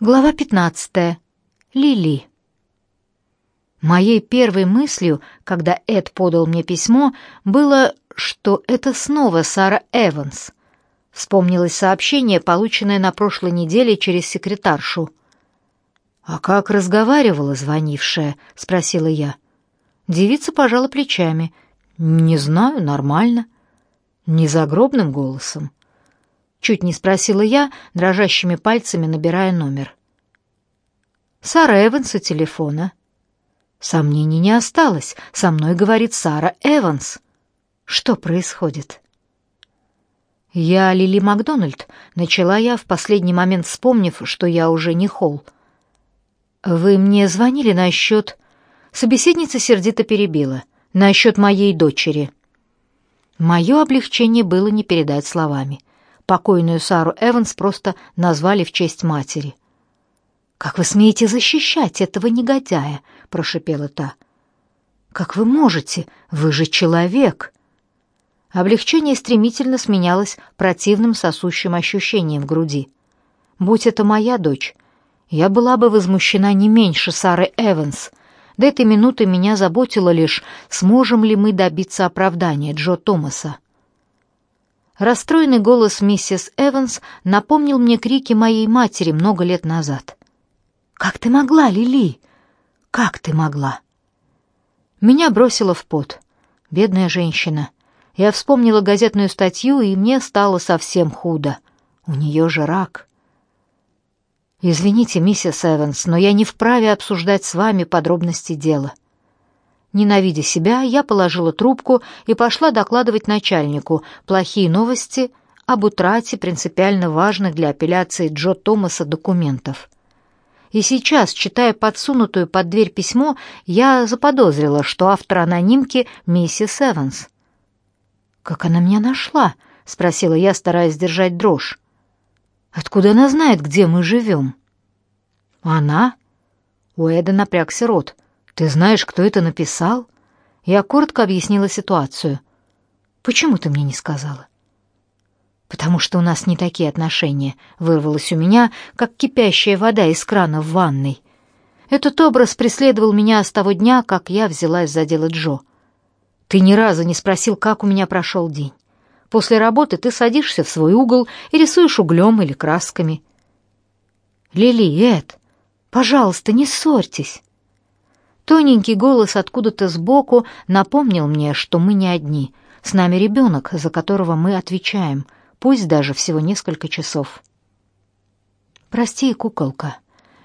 Глава 15. Лили. Моей первой мыслью, когда Эд подал мне письмо, было, что это снова Сара Эванс. Вспомнилось сообщение, полученное на прошлой неделе через секретаршу. «А как разговаривала звонившая?» — спросила я. Девица пожала плечами. «Не знаю, нормально. Не загробным голосом. Чуть не спросила я, дрожащими пальцами набирая номер. Сара Эванс у телефона. Сомнений не осталось. Со мной говорит Сара Эванс. Что происходит? Я Лили Макдональд, начала я в последний момент, вспомнив, что я уже не Холл. Вы мне звонили насчет... Собеседница сердито перебила. Насчет моей дочери. Мое облегчение было не передать словами. Покойную Сару Эванс просто назвали в честь матери. «Как вы смеете защищать этого негодяя?» — прошипела та. «Как вы можете? Вы же человек!» Облегчение стремительно сменялось противным сосущим ощущением в груди. «Будь это моя дочь, я была бы возмущена не меньше Сары Эванс. До этой минуты меня заботило лишь, сможем ли мы добиться оправдания Джо Томаса. Расстроенный голос миссис Эванс напомнил мне крики моей матери много лет назад. «Как ты могла, Лили? Как ты могла?» Меня бросило в пот. Бедная женщина. Я вспомнила газетную статью, и мне стало совсем худо. У нее же рак. «Извините, миссис Эванс, но я не вправе обсуждать с вами подробности дела». Ненавидя себя, я положила трубку и пошла докладывать начальнику плохие новости об утрате принципиально важных для апелляции Джо Томаса документов. И сейчас, читая подсунутую под дверь письмо, я заподозрила, что автор анонимки миссис Эванс. «Как она меня нашла?» — спросила я, стараясь сдержать дрожь. «Откуда она знает, где мы живем?» «Она?» У Эда напрягся рот — «Ты знаешь, кто это написал?» Я коротко объяснила ситуацию. «Почему ты мне не сказала?» «Потому что у нас не такие отношения», — вырвалось у меня, как кипящая вода из крана в ванной. Этот образ преследовал меня с того дня, как я взялась за дело Джо. «Ты ни разу не спросил, как у меня прошел день. После работы ты садишься в свой угол и рисуешь углем или красками». «Лили, Эд, пожалуйста, не ссорьтесь». Тоненький голос откуда-то сбоку напомнил мне, что мы не одни. С нами ребенок, за которого мы отвечаем, пусть даже всего несколько часов. «Прости, куколка».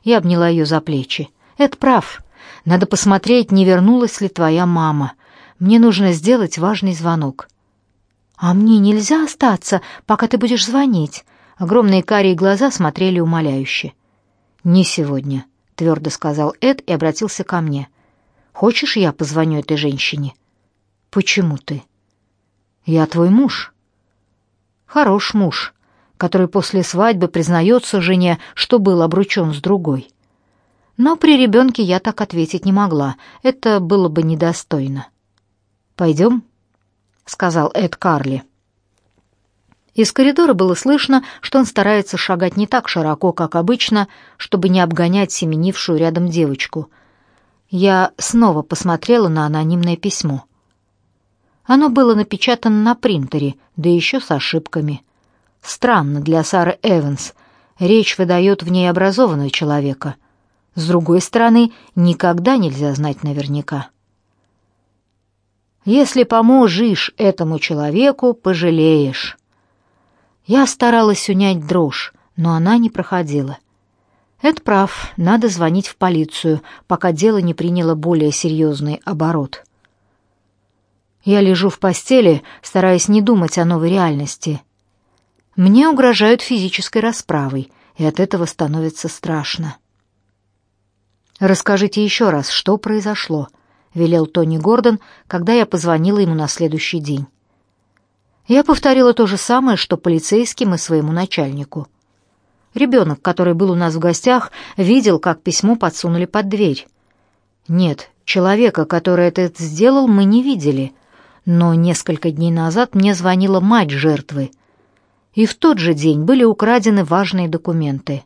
Я обняла ее за плечи. «Это прав. Надо посмотреть, не вернулась ли твоя мама. Мне нужно сделать важный звонок». «А мне нельзя остаться, пока ты будешь звонить?» Огромные карие глаза смотрели умоляюще. «Не сегодня», — твердо сказал Эд и обратился ко мне. Хочешь, я позвоню этой женщине? Почему ты? Я твой муж. Хорош муж, который после свадьбы признается жене, что был обручен с другой. Но при ребенке я так ответить не могла. Это было бы недостойно. «Пойдем?» — сказал Эд Карли. Из коридора было слышно, что он старается шагать не так широко, как обычно, чтобы не обгонять семенившую рядом девочку — я снова посмотрела на анонимное письмо. Оно было напечатано на принтере, да еще с ошибками. Странно для Сары Эванс. Речь выдает в ней образованного человека. С другой стороны, никогда нельзя знать наверняка. Если поможешь этому человеку, пожалеешь. Я старалась унять дрожь, но она не проходила. Это прав, надо звонить в полицию, пока дело не приняло более серьезный оборот. Я лежу в постели, стараясь не думать о новой реальности. Мне угрожают физической расправой, и от этого становится страшно. «Расскажите еще раз, что произошло», — велел Тони Гордон, когда я позвонила ему на следующий день. Я повторила то же самое, что полицейским и своему начальнику. Ребенок, который был у нас в гостях, видел, как письмо подсунули под дверь. Нет, человека, который это сделал, мы не видели. Но несколько дней назад мне звонила мать жертвы. И в тот же день были украдены важные документы.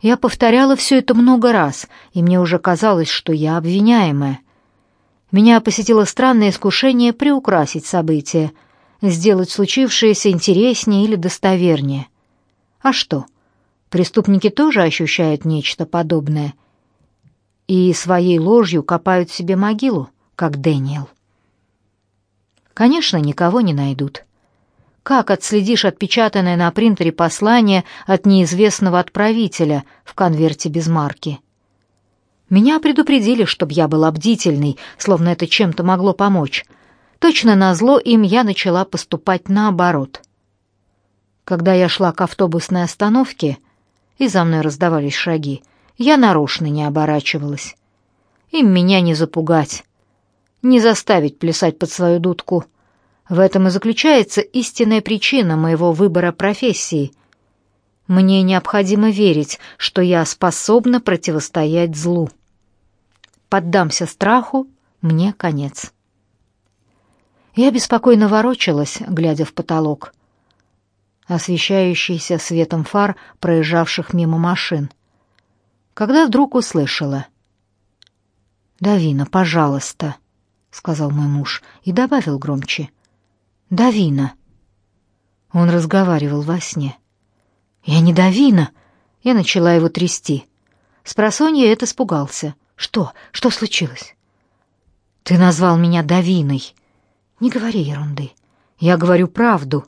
Я повторяла все это много раз, и мне уже казалось, что я обвиняемая. Меня посетило странное искушение приукрасить события, сделать случившееся интереснее или достовернее. А что? Преступники тоже ощущают нечто подобное и своей ложью копают себе могилу, как Дэниел. Конечно, никого не найдут. Как отследишь отпечатанное на принтере послание от неизвестного отправителя в конверте без марки? Меня предупредили, чтобы я была бдительной, словно это чем-то могло помочь. Точно назло им я начала поступать наоборот. Когда я шла к автобусной остановке, и за мной раздавались шаги, я нарочно не оборачивалась. Им меня не запугать, не заставить плясать под свою дудку — в этом и заключается истинная причина моего выбора профессии. Мне необходимо верить, что я способна противостоять злу. Поддамся страху, мне конец. Я беспокойно ворочалась, глядя в потолок, освещающийся светом фар проезжавших мимо машин, когда вдруг услышала. «Давина, пожалуйста», — сказал мой муж и добавил громче. Давина. Он разговаривал во сне. Я не Давина. Я начала его трясти. Спросонья это испугался. Что? Что случилось? Ты назвал меня Давиной. Не говори ерунды. Я говорю правду.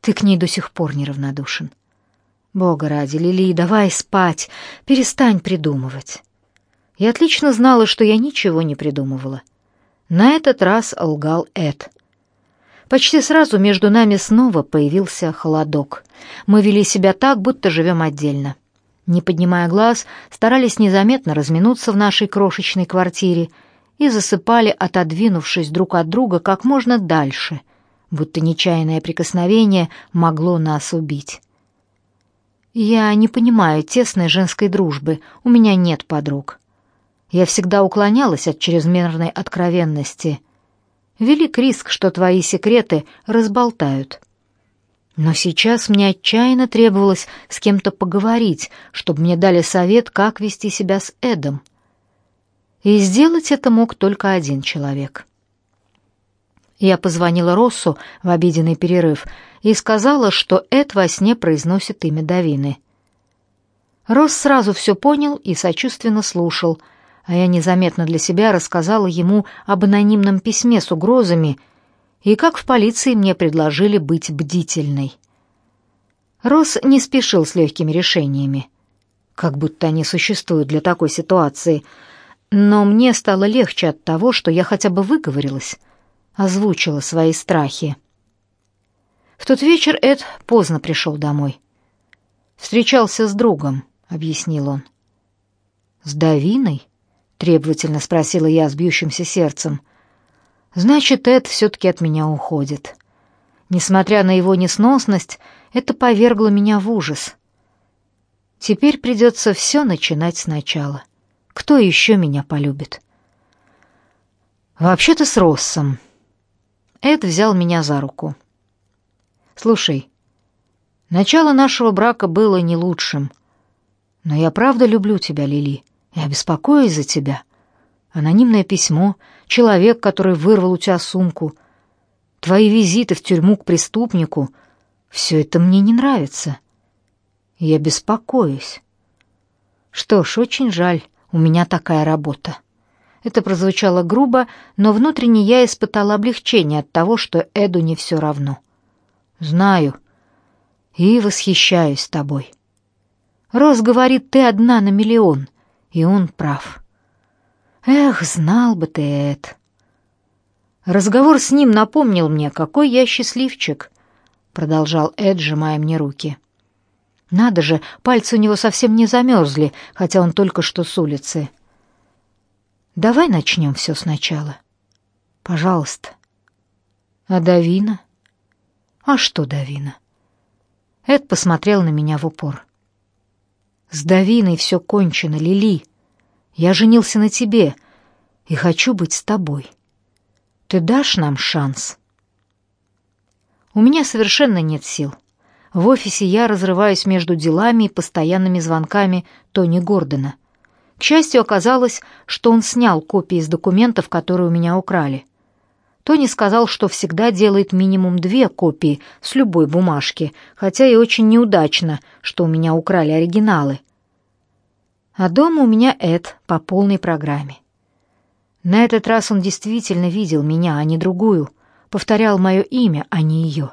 Ты к ней до сих пор неравнодушен. Бога ради, Лили, давай спать. Перестань придумывать. Я отлично знала, что я ничего не придумывала. На этот раз лгал Эд. Почти сразу между нами снова появился холодок. Мы вели себя так, будто живем отдельно. Не поднимая глаз, старались незаметно разминуться в нашей крошечной квартире и засыпали, отодвинувшись друг от друга как можно дальше, будто нечаянное прикосновение могло нас убить. Я не понимаю тесной женской дружбы, у меня нет подруг. Я всегда уклонялась от чрезмерной откровенности — Велик риск, что твои секреты разболтают. Но сейчас мне отчаянно требовалось с кем-то поговорить, чтобы мне дали совет, как вести себя с Эдом. И сделать это мог только один человек. Я позвонила Россу в обеденный перерыв и сказала, что Эд во сне произносит имя Давины. Росс сразу все понял и сочувственно слушал — а я незаметно для себя рассказала ему об анонимном письме с угрозами и как в полиции мне предложили быть бдительной. Росс не спешил с легкими решениями, как будто они существуют для такой ситуации, но мне стало легче от того, что я хотя бы выговорилась, озвучила свои страхи. В тот вечер Эд поздно пришел домой. «Встречался с другом», — объяснил он. «С Давиной?» требовательно спросила я с бьющимся сердцем. Значит, Эд все-таки от меня уходит. Несмотря на его несносность, это повергло меня в ужас. Теперь придется все начинать сначала. Кто еще меня полюбит? Вообще-то с Россом. Эд взял меня за руку. Слушай, начало нашего брака было не лучшим, но я правда люблю тебя, Лили. Я беспокоюсь за тебя. Анонимное письмо, человек, который вырвал у тебя сумку, твои визиты в тюрьму к преступнику — все это мне не нравится. Я беспокоюсь. Что ж, очень жаль, у меня такая работа. Это прозвучало грубо, но внутренне я испытала облегчение от того, что Эду не все равно. Знаю и восхищаюсь тобой. Рос говорит, ты одна на миллион — и он прав. Эх, знал бы ты это. Разговор с ним напомнил мне, какой я счастливчик, продолжал Эд, сжимая мне руки. Надо же, пальцы у него совсем не замерзли, хотя он только что с улицы. Давай начнем все сначала. Пожалуйста. А Давина? А что Давина? Эд посмотрел на меня в упор. С Давиной все кончено, Лили. Я женился на тебе и хочу быть с тобой. Ты дашь нам шанс? У меня совершенно нет сил. В офисе я разрываюсь между делами и постоянными звонками Тони Гордона. К счастью, оказалось, что он снял копии из документов, которые у меня украли. Тони сказал, что всегда делает минимум две копии с любой бумажки, хотя и очень неудачно, что у меня украли оригиналы. А дома у меня Эд по полной программе. На этот раз он действительно видел меня, а не другую, повторял мое имя, а не ее.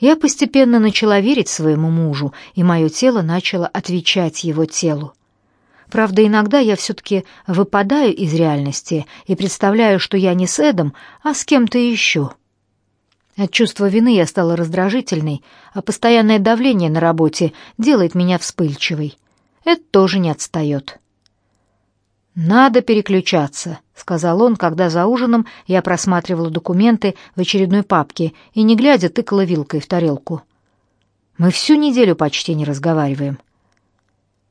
Я постепенно начала верить своему мужу, и мое тело начало отвечать его телу. Правда, иногда я все-таки выпадаю из реальности и представляю, что я не с Эдом, а с кем-то еще. От чувства вины я стала раздражительной, а постоянное давление на работе делает меня вспыльчивой. Эд тоже не отстает. «Надо переключаться», — сказал он, когда за ужином я просматривала документы в очередной папке и, не глядя, тыкала вилкой в тарелку. «Мы всю неделю почти не разговариваем».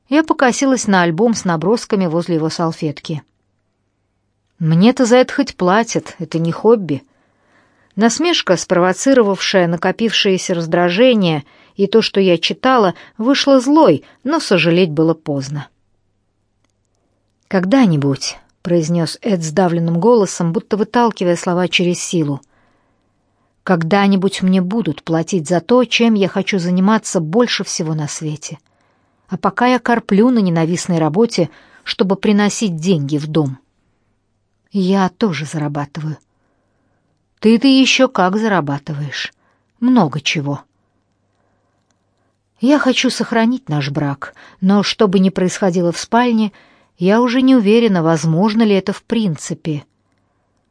Я покосилась на альбом с набросками возле его салфетки. «Мне-то за это хоть платят, это не хобби». Насмешка, спровоцировавшая накопившееся раздражение и то, что я читала, вышла злой, но сожалеть было поздно. «Когда-нибудь», — произнес Эд сдавленным голосом, будто выталкивая слова через силу, «когда-нибудь мне будут платить за то, чем я хочу заниматься больше всего на свете» а пока я корплю на ненавистной работе, чтобы приносить деньги в дом. Я тоже зарабатываю. Ты-ты еще как зарабатываешь. Много чего. Я хочу сохранить наш брак, но что бы ни происходило в спальне, я уже не уверена, возможно ли это в принципе.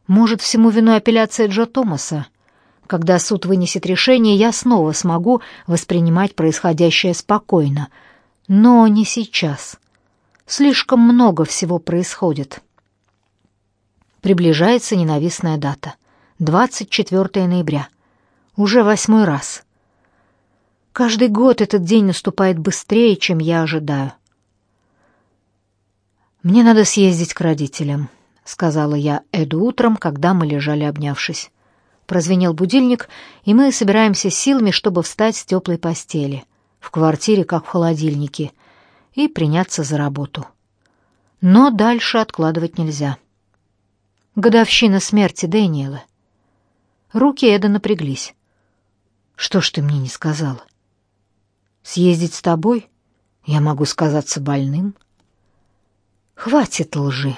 Может, всему виной апелляция Джо Томаса. Когда суд вынесет решение, я снова смогу воспринимать происходящее спокойно — но не сейчас. Слишком много всего происходит. Приближается ненавистная дата. 24 ноября. Уже восьмой раз. Каждый год этот день наступает быстрее, чем я ожидаю. «Мне надо съездить к родителям», — сказала я Эду утром, когда мы лежали обнявшись. Прозвенел будильник, и мы собираемся силами, чтобы встать с теплой постели — в квартире, как в холодильнике, и приняться за работу. Но дальше откладывать нельзя. Годовщина смерти Дэниела. Руки Эда напряглись. Что ж ты мне не сказала? Съездить с тобой? Я могу сказаться больным. Хватит лжи.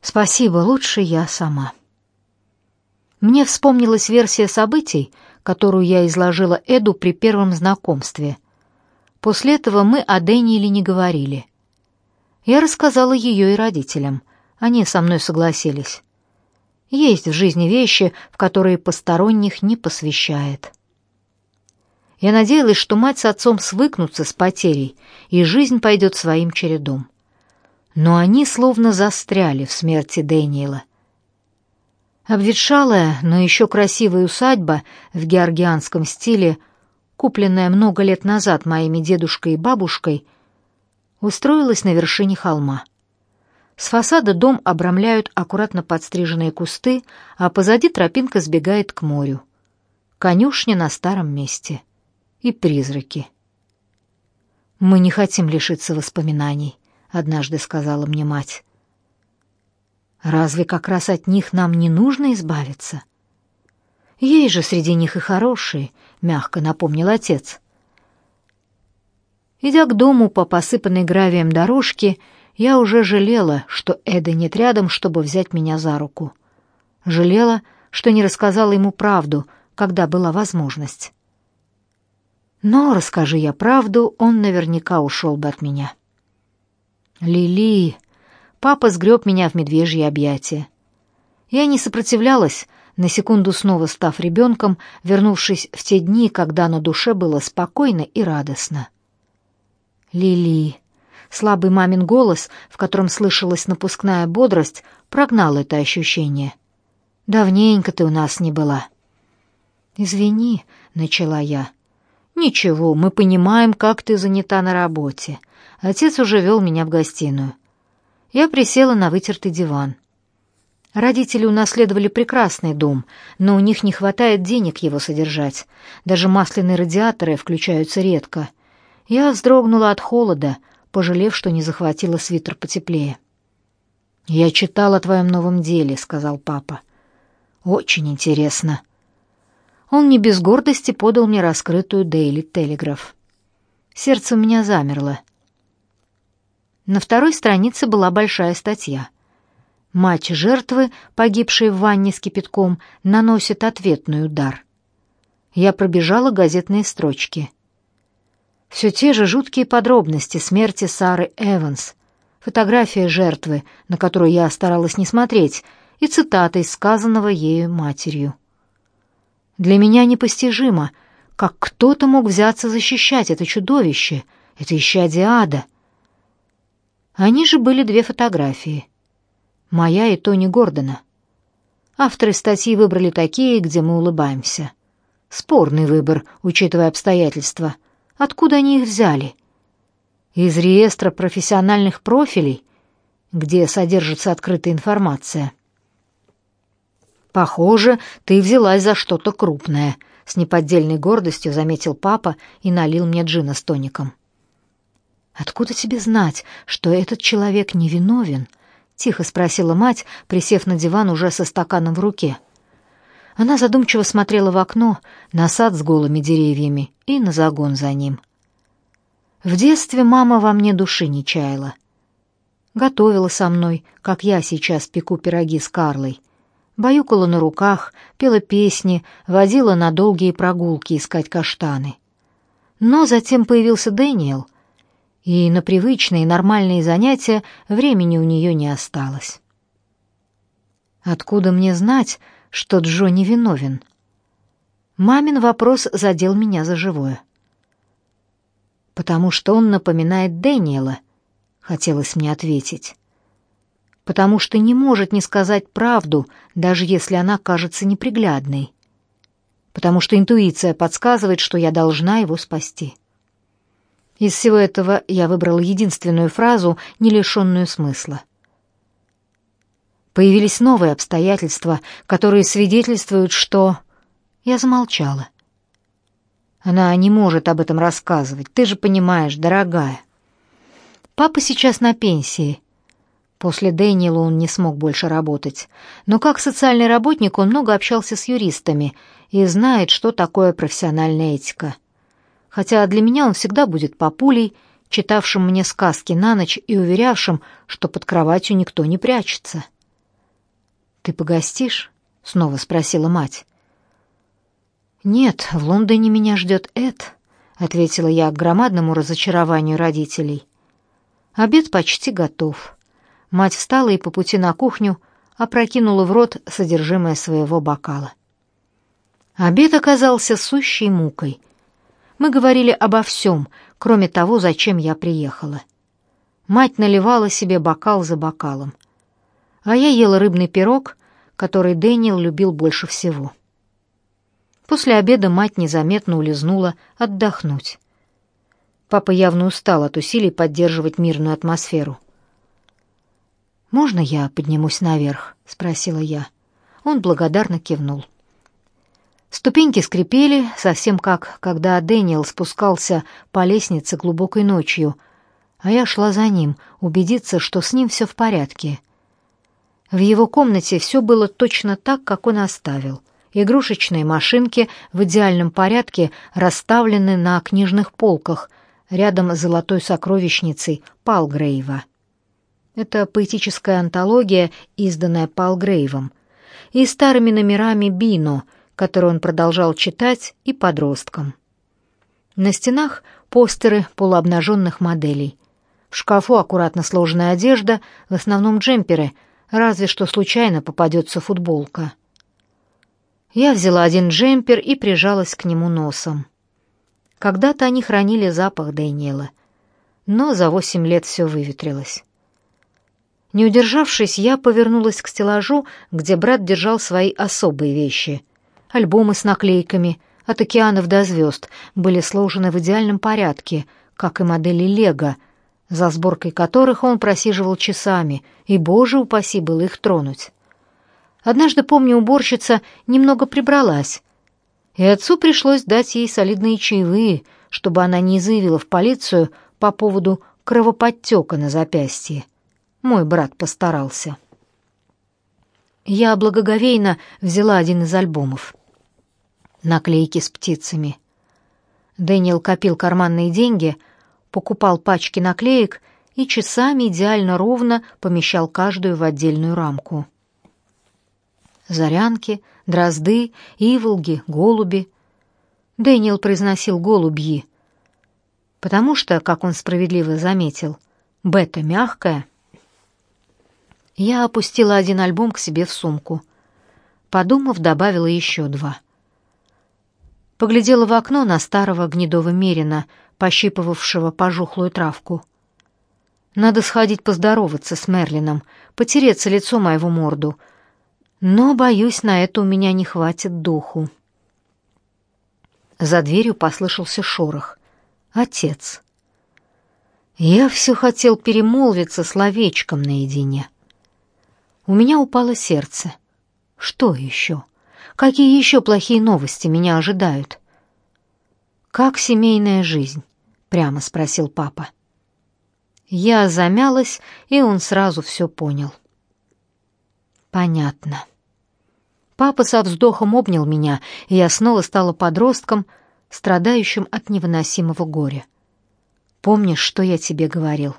Спасибо, лучше я сама. Мне вспомнилась версия событий, которую я изложила Эду при первом знакомстве. После этого мы о Дэниеле не говорили. Я рассказала ее и родителям. Они со мной согласились. Есть в жизни вещи, в которые посторонних не посвящает. Я надеялась, что мать с отцом свыкнутся с потерей, и жизнь пойдет своим чередом. Но они словно застряли в смерти Дэниела — Обветшалая, но еще красивая усадьба в георгианском стиле, купленная много лет назад моими дедушкой и бабушкой, устроилась на вершине холма. С фасада дом обрамляют аккуратно подстриженные кусты, а позади тропинка сбегает к морю. Конюшня на старом месте. И призраки. «Мы не хотим лишиться воспоминаний», — однажды сказала мне мать. Разве как раз от них нам не нужно избавиться? Есть же среди них и хорошие, мягко напомнил отец. Идя к дому по посыпанной гравием дорожке, я уже жалела, что Эда нет рядом, чтобы взять меня за руку. Жалела, что не рассказала ему правду, когда была возможность. Но, расскажи я правду, он наверняка ушел бы от меня. «Лили», Папа сгреб меня в медвежье объятия. Я не сопротивлялась, на секунду снова став ребенком, вернувшись в те дни, когда на душе было спокойно и радостно. «Лили!» Слабый мамин голос, в котором слышалась напускная бодрость, прогнал это ощущение. «Давненько ты у нас не была». «Извини», — начала я. «Ничего, мы понимаем, как ты занята на работе». Отец уже вел меня в гостиную. Я присела на вытертый диван. Родители унаследовали прекрасный дом, но у них не хватает денег его содержать. Даже масляные радиаторы включаются редко. Я вздрогнула от холода, пожалев, что не захватила свитер потеплее. «Я читал о твоем новом деле», — сказал папа. «Очень интересно». Он не без гордости подал мне раскрытую Дейли Телеграф. Сердце у меня замерло. На второй странице была большая статья. Мать жертвы, погибшей в ванне с кипятком, наносит ответный удар. Я пробежала газетные строчки. Все те же жуткие подробности смерти Сары Эванс, фотография жертвы, на которую я старалась не смотреть, и цитаты из сказанного ею матерью. Для меня непостижимо, как кто-то мог взяться защищать это чудовище, это исчадие ада. Они же были две фотографии — моя и Тони Гордона. Авторы статьи выбрали такие, где мы улыбаемся. Спорный выбор, учитывая обстоятельства. Откуда они их взяли? Из реестра профессиональных профилей, где содержится открытая информация. Похоже, ты взялась за что-то крупное, с неподдельной гордостью заметил папа и налил мне джина с тоником. Откуда тебе знать, что этот человек невиновен? — тихо спросила мать, присев на диван уже со стаканом в руке. Она задумчиво смотрела в окно, на сад с голыми деревьями и на загон за ним. В детстве мама во мне души не чаяла. Готовила со мной, как я сейчас пеку пироги с Карлой. Баюкала на руках, пела песни, водила на долгие прогулки искать каштаны. Но затем появился Дэниел — и на привычные нормальные занятия времени у нее не осталось. Откуда мне знать, что Джо не виновен? Мамин вопрос задел меня за живое. Потому что он напоминает Дэниела, хотелось мне ответить. Потому что не может не сказать правду, даже если она кажется неприглядной. Потому что интуиция подсказывает, что я должна его спасти. Из всего этого я выбрал единственную фразу, не лишенную смысла. Появились новые обстоятельства, которые свидетельствуют, что... Я замолчала. Она не может об этом рассказывать, ты же понимаешь, дорогая. Папа сейчас на пенсии. После Дэниела он не смог больше работать. Но как социальный работник он много общался с юристами и знает, что такое профессиональная этика хотя для меня он всегда будет папулей, читавшим мне сказки на ночь и уверявшим, что под кроватью никто не прячется. «Ты погостишь?» — снова спросила мать. «Нет, в Лондоне меня ждет Эд», — ответила я к громадному разочарованию родителей. «Обед почти готов». Мать встала и по пути на кухню опрокинула в рот содержимое своего бокала. Обед оказался сущей мукой — мы говорили обо всем, кроме того, зачем я приехала. Мать наливала себе бокал за бокалом. А я ела рыбный пирог, который Дэниел любил больше всего. После обеда мать незаметно улизнула отдохнуть. Папа явно устал от усилий поддерживать мирную атмосферу. «Можно я поднимусь наверх?» — спросила я. Он благодарно кивнул. Ступеньки скрипели, совсем как когда Дэниел спускался по лестнице глубокой ночью, а я шла за ним, убедиться, что с ним все в порядке. В его комнате все было точно так, как он оставил. Игрушечные машинки в идеальном порядке расставлены на книжных полках рядом с золотой сокровищницей Палгрейва. Это поэтическая антология, изданная Палгрейвом, и старыми номерами Бино — который он продолжал читать и подросткам. На стенах постеры полуобнаженных моделей. В шкафу аккуратно сложенная одежда, в основном джемперы, разве что случайно попадется футболка. Я взяла один джемпер и прижалась к нему носом. Когда-то они хранили запах Дэниела, но за восемь лет все выветрилось. Не удержавшись, я повернулась к стеллажу, где брат держал свои особые вещи — альбомы с наклейками «От океанов до звезд» были сложены в идеальном порядке, как и модели «Лего», за сборкой которых он просиживал часами, и, боже упаси, было их тронуть. Однажды, помню, уборщица немного прибралась, и отцу пришлось дать ей солидные чаевые, чтобы она не заявила в полицию по поводу кровоподтека на запястье. Мой брат постарался. Я благоговейно взяла один из альбомов. Наклейки с птицами. Дэниел копил карманные деньги, покупал пачки наклеек и часами идеально ровно помещал каждую в отдельную рамку. Зарянки, дрозды, иволги, голуби. Дэниел произносил «голубьи», потому что, как он справедливо заметил, бета мягкая. Я опустила один альбом к себе в сумку. Подумав, добавила еще два. Поглядела в окно на старого гнедого мерина, пощипывавшего пожухлую травку. Надо сходить поздороваться с Мерлином, потереться лицо моего морду. Но, боюсь, на это у меня не хватит духу. За дверью послышался шорох. Отец. Я все хотел перемолвиться словечком наедине. У меня упало сердце. Что еще? Какие еще плохие новости меня ожидают? Как семейная жизнь? прямо спросил папа. Я замялась, и он сразу все понял. Понятно. Папа со вздохом обнял меня, и я снова стала подростком, страдающим от невыносимого горя. Помнишь, что я тебе говорил?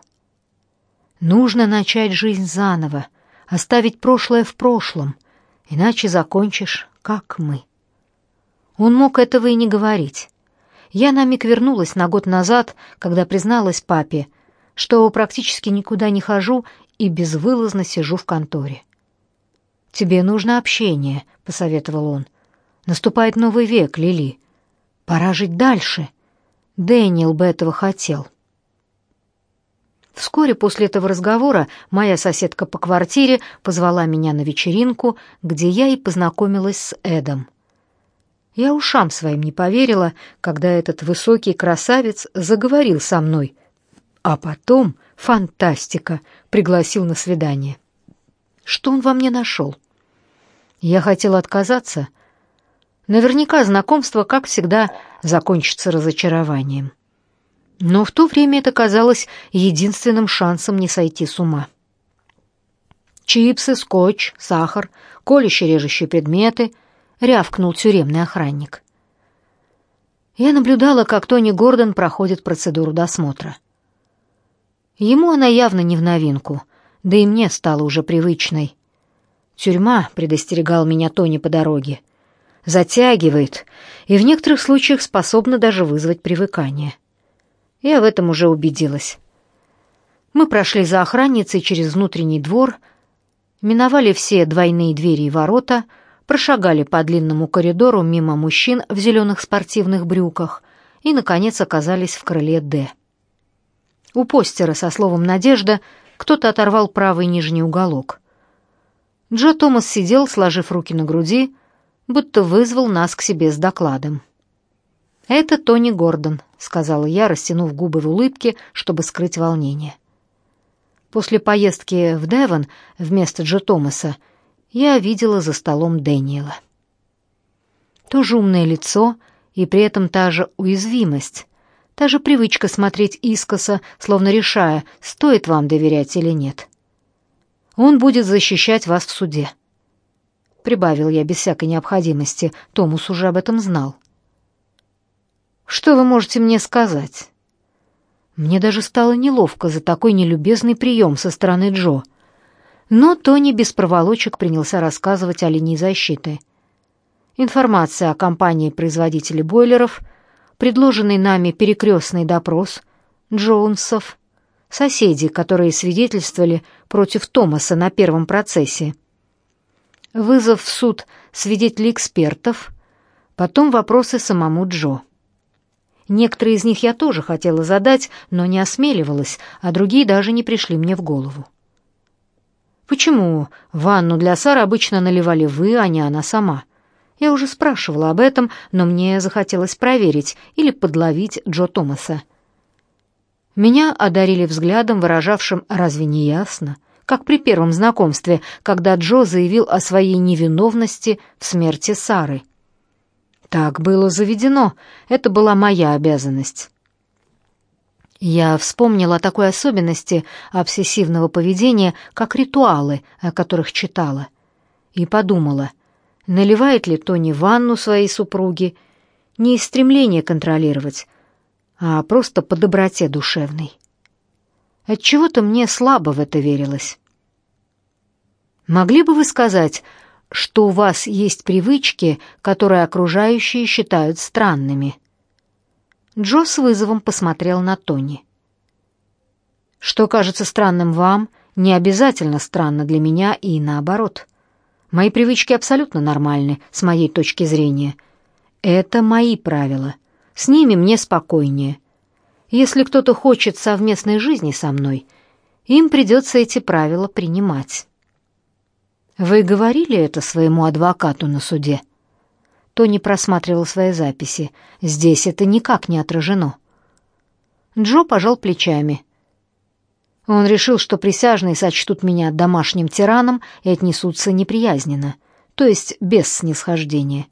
Нужно начать жизнь заново, оставить прошлое в прошлом, иначе закончишь, как мы. Он мог этого и не говорить. Я на миг вернулась на год назад, когда призналась папе, что практически никуда не хожу и безвылазно сижу в конторе. «Тебе нужно общение», — посоветовал он. «Наступает новый век, Лили. Пора жить дальше. Дэниел бы этого хотел». Вскоре после этого разговора моя соседка по квартире позвала меня на вечеринку, где я и познакомилась с Эдом. Я ушам своим не поверила, когда этот высокий красавец заговорил со мной, а потом, фантастика, пригласил на свидание. Что он во мне нашел? Я хотела отказаться. Наверняка знакомство, как всегда, закончится разочарованием. Но в то время это казалось единственным шансом не сойти с ума. Чипсы, скотч, сахар, колюще-режущие предметы — рявкнул тюремный охранник. Я наблюдала, как Тони Гордон проходит процедуру досмотра. Ему она явно не в новинку, да и мне стала уже привычной. Тюрьма, предостерегал меня Тони по дороге, затягивает и в некоторых случаях способна даже вызвать привыкание. Я в этом уже убедилась. Мы прошли за охранницей через внутренний двор, миновали все двойные двери и ворота — прошагали по длинному коридору мимо мужчин в зеленых спортивных брюках и, наконец, оказались в крыле «Д». У постера со словом «Надежда» кто-то оторвал правый нижний уголок. Джо Томас сидел, сложив руки на груди, будто вызвал нас к себе с докладом. «Это Тони Гордон», — сказала я, растянув губы в улыбке, чтобы скрыть волнение. После поездки в Девон вместо Джо Томаса я видела за столом Дэниела. Тоже умное лицо и при этом та же уязвимость, та же привычка смотреть искоса, словно решая, стоит вам доверять или нет. Он будет защищать вас в суде. Прибавил я без всякой необходимости, Томус уже об этом знал. Что вы можете мне сказать? Мне даже стало неловко за такой нелюбезный прием со стороны Джо — но Тони без проволочек принялся рассказывать о линии защиты. Информация о компании-производителе бойлеров, предложенный нами перекрестный допрос Джонсов, соседи, которые свидетельствовали против Томаса на первом процессе, вызов в суд свидетелей-экспертов, потом вопросы самому Джо. Некоторые из них я тоже хотела задать, но не осмеливалась, а другие даже не пришли мне в голову. Почему ванну для Сары обычно наливали вы, а не она сама? Я уже спрашивала об этом, но мне захотелось проверить или подловить Джо Томаса. Меня одарили взглядом, выражавшим «разве не ясно?», как при первом знакомстве, когда Джо заявил о своей невиновности в смерти Сары. Так было заведено, это была моя обязанность. Я вспомнила о такой особенности обсессивного поведения, как ритуалы, о которых читала, и подумала, наливает ли Тони ванну своей супруге не из стремления контролировать, а просто по доброте душевной. Отчего-то мне слабо в это верилось. Могли бы вы сказать, что у вас есть привычки, которые окружающие считают странными? Джо с вызовом посмотрел на Тони. Что кажется странным вам, не обязательно странно для меня и наоборот. Мои привычки абсолютно нормальны с моей точки зрения. Это мои правила. С ними мне спокойнее. Если кто-то хочет совместной жизни со мной, им придется эти правила принимать. Вы говорили это своему адвокату на суде? Тони просматривал свои записи. Здесь это никак не отражено. Джо пожал плечами. Он решил, что присяжные сочтут меня домашним тираном и отнесутся неприязненно, то есть без снисхождения.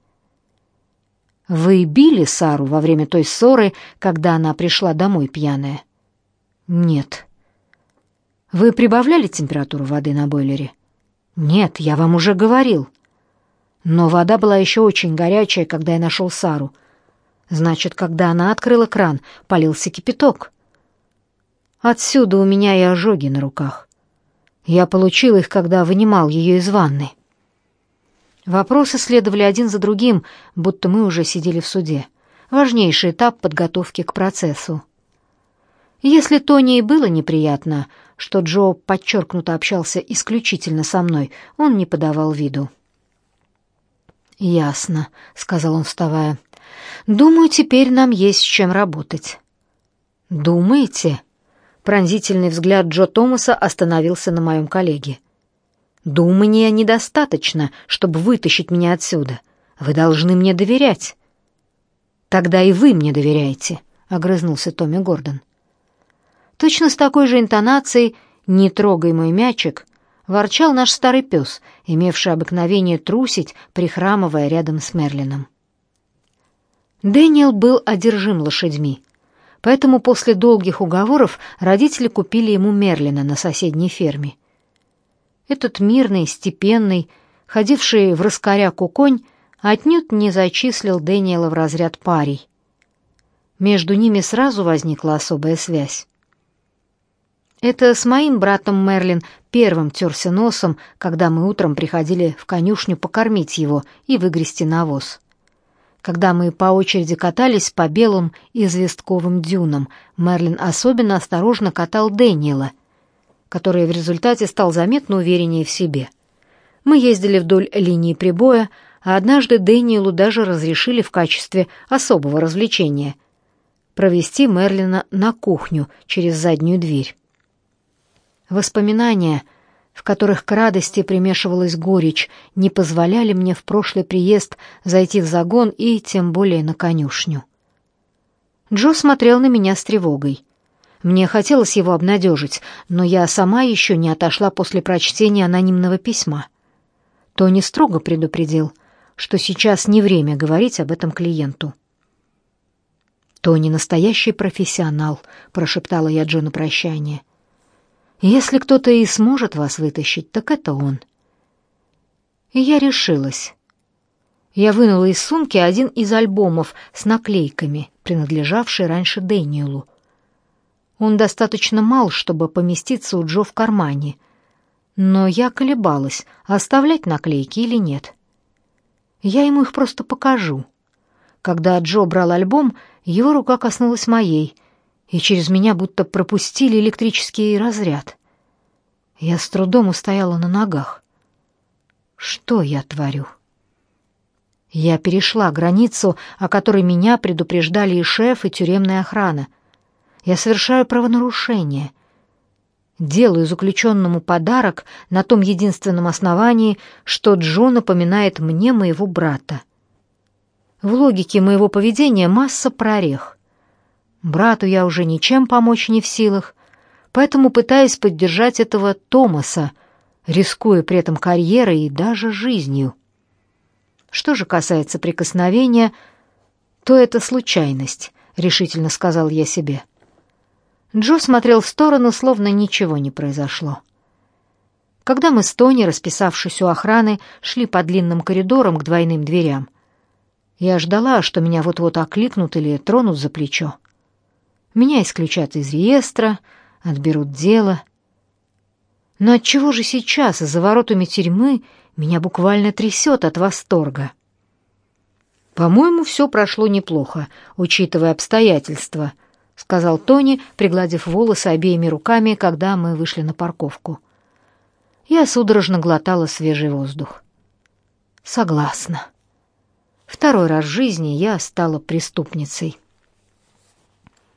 Вы били Сару во время той ссоры, когда она пришла домой пьяная? Нет. Вы прибавляли температуру воды на бойлере? Нет, я вам уже говорил. Но вода была еще очень горячая, когда я нашел Сару. Значит, когда она открыла кран, полился кипяток. Отсюда у меня и ожоги на руках. Я получил их, когда вынимал ее из ванны. Вопросы следовали один за другим, будто мы уже сидели в суде. Важнейший этап подготовки к процессу. Если Тони и было неприятно, что Джо подчеркнуто общался исключительно со мной, он не подавал виду. «Ясно», — сказал он, вставая. «Думаю, теперь нам есть с чем работать». «Думаете?» Пронзительный взгляд Джо Томаса остановился на моем коллеге. Думания недостаточно, чтобы вытащить меня отсюда. Вы должны мне доверять. Тогда и вы мне доверяете, огрызнулся Томми Гордон. Точно с такой же интонацией «не трогай мой мячик» ворчал наш старый пес, имевший обыкновение трусить, прихрамывая рядом с Мерлином. Дэниел был одержим лошадьми, поэтому после долгих уговоров родители купили ему Мерлина на соседней ферме. Этот мирный, степенный, ходивший в раскоряку конь, отнюдь не зачислил Дэниела в разряд парей. Между ними сразу возникла особая связь. Это с моим братом Мерлин первым терся носом, когда мы утром приходили в конюшню покормить его и выгрести навоз. Когда мы по очереди катались по белым известковым дюнам, Мерлин особенно осторожно катал Дэниела — который в результате стал заметно увереннее в себе. Мы ездили вдоль линии прибоя, а однажды Дэниелу даже разрешили в качестве особого развлечения провести Мерлина на кухню через заднюю дверь. Воспоминания, в которых к радости примешивалась горечь, не позволяли мне в прошлый приезд зайти в загон и тем более на конюшню. Джо смотрел на меня с тревогой. Мне хотелось его обнадежить, но я сама еще не отошла после прочтения анонимного письма. Тони строго предупредил, что сейчас не время говорить об этом клиенту. «Тони настоящий профессионал», — прошептала я Джо на прощание. «Если кто-то и сможет вас вытащить, так это он». Я решилась. Я вынула из сумки один из альбомов с наклейками, принадлежавший раньше Дэниелу. Он достаточно мал, чтобы поместиться у Джо в кармане. Но я колебалась, оставлять наклейки или нет. Я ему их просто покажу. Когда Джо брал альбом, его рука коснулась моей, и через меня будто пропустили электрический разряд. Я с трудом устояла на ногах. Что я творю? Я перешла границу, о которой меня предупреждали и шеф, и тюремная охрана — я совершаю правонарушение. Делаю заключенному подарок на том единственном основании, что Джо напоминает мне моего брата. В логике моего поведения масса прорех. Брату я уже ничем помочь не в силах. поэтому пытаюсь поддержать этого Томаса, рискуя при этом карьерой и даже жизнью. Что же касается прикосновения, то это случайность, решительно сказал я себе. Джо смотрел в сторону, словно ничего не произошло. Когда мы с Тони, расписавшись у охраны, шли по длинным коридорам к двойным дверям, я ждала, что меня вот-вот окликнут или тронут за плечо. Меня исключат из реестра, отберут дело. Но от чего же сейчас за воротами тюрьмы меня буквально трясет от восторга? По-моему, все прошло неплохо, учитывая обстоятельства, сказал Тони, пригладив волосы обеими руками, когда мы вышли на парковку. Я судорожно глотала свежий воздух. Согласна. Второй раз в жизни я стала преступницей.